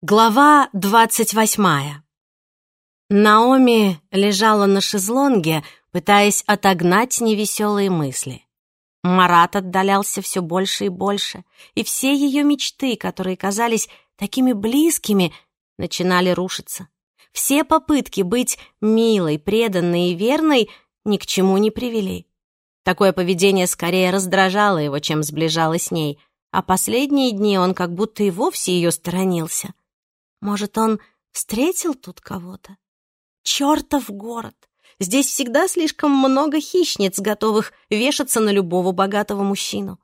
Глава двадцать восьмая. Наоми лежала на шезлонге, пытаясь отогнать невеселые мысли. Марат отдалялся все больше и больше, и все ее мечты, которые казались такими близкими, начинали рушиться. Все попытки быть милой, преданной и верной ни к чему не привели. Такое поведение скорее раздражало его, чем сближало с ней, а последние дни он как будто и вовсе ее сторонился. Может, он встретил тут кого-то? Чёртов город! Здесь всегда слишком много хищниц, готовых вешаться на любого богатого мужчину.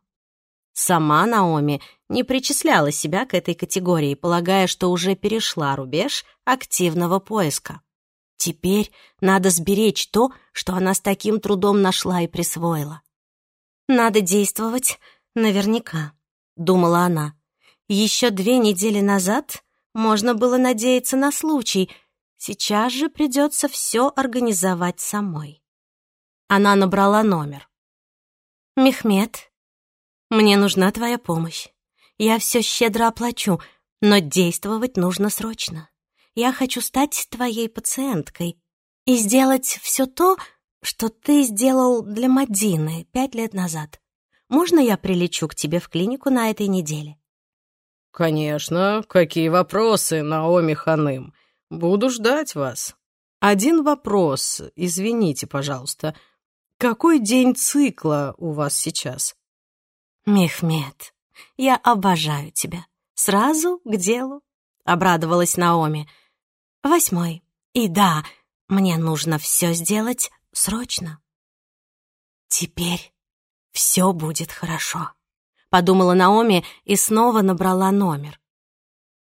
Сама Наоми не причисляла себя к этой категории, полагая, что уже перешла рубеж активного поиска. Теперь надо сберечь то, что она с таким трудом нашла и присвоила. «Надо действовать наверняка», — думала она. Еще две недели назад можно было надеяться на случай. Сейчас же придется все организовать самой. Она набрала номер. «Мехмед, мне нужна твоя помощь. Я все щедро оплачу, но действовать нужно срочно. Я хочу стать твоей пациенткой и сделать все то, что ты сделал для Мадины пять лет назад. Можно я прилечу к тебе в клинику на этой неделе?» «Конечно. Какие вопросы, Наоми Ханым? Буду ждать вас. Один вопрос, извините, пожалуйста. Какой день цикла у вас сейчас?» «Мехмед, я обожаю тебя. Сразу к делу», — обрадовалась Наоми. «Восьмой. И да, мне нужно все сделать срочно». «Теперь все будет хорошо» подумала Наоми и снова набрала номер.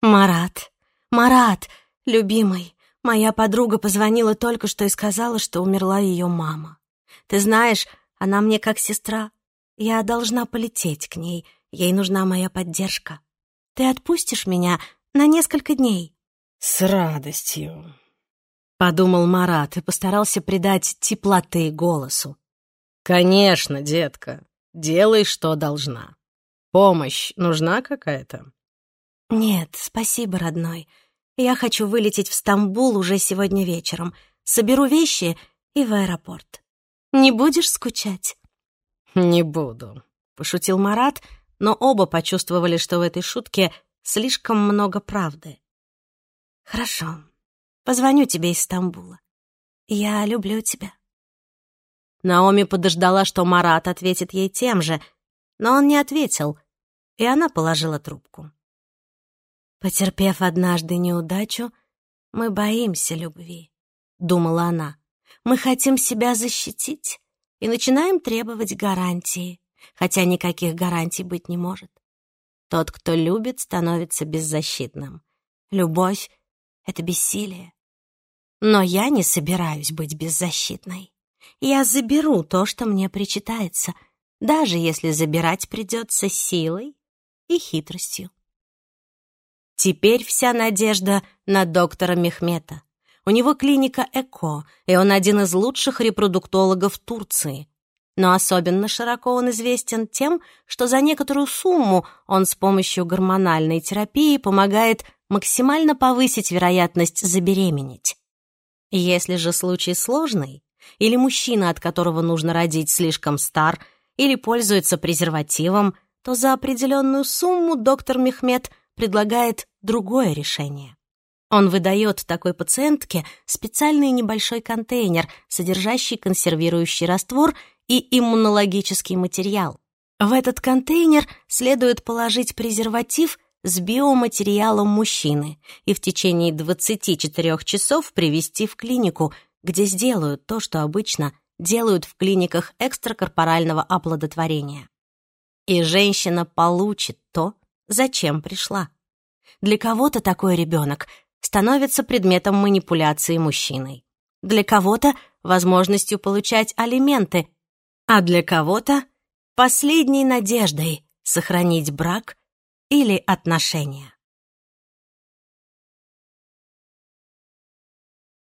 «Марат, Марат, любимый, моя подруга позвонила только что и сказала, что умерла ее мама. Ты знаешь, она мне как сестра. Я должна полететь к ней, ей нужна моя поддержка. Ты отпустишь меня на несколько дней?» «С радостью», — подумал Марат и постарался придать теплоты голосу. «Конечно, детка, делай, что должна». Помощь нужна какая-то? Нет, спасибо, родной. Я хочу вылететь в Стамбул уже сегодня вечером. Соберу вещи и в аэропорт. Не будешь скучать? Не буду, пошутил Марат, но оба почувствовали, что в этой шутке слишком много правды. Хорошо. Позвоню тебе из Стамбула. Я люблю тебя. Наоми подождала, что Марат ответит ей тем же — но он не ответил, и она положила трубку. «Потерпев однажды неудачу, мы боимся любви», — думала она. «Мы хотим себя защитить и начинаем требовать гарантии, хотя никаких гарантий быть не может. Тот, кто любит, становится беззащитным. Любовь — это бессилие. Но я не собираюсь быть беззащитной. Я заберу то, что мне причитается — даже если забирать придется силой и хитростью. Теперь вся надежда на доктора Мехмета. У него клиника ЭКО, и он один из лучших репродуктологов Турции. Но особенно широко он известен тем, что за некоторую сумму он с помощью гормональной терапии помогает максимально повысить вероятность забеременеть. Если же случай сложный, или мужчина, от которого нужно родить, слишком стар или пользуется презервативом, то за определенную сумму доктор Мехмед предлагает другое решение. Он выдает такой пациентке специальный небольшой контейнер, содержащий консервирующий раствор и иммунологический материал. В этот контейнер следует положить презерватив с биоматериалом мужчины и в течение 24 часов привести в клинику, где сделают то, что обычно делают в клиниках экстракорпорального оплодотворения. И женщина получит то, зачем пришла. Для кого-то такой ребенок становится предметом манипуляции мужчиной. Для кого-то — возможностью получать алименты, а для кого-то — последней надеждой сохранить брак или отношения.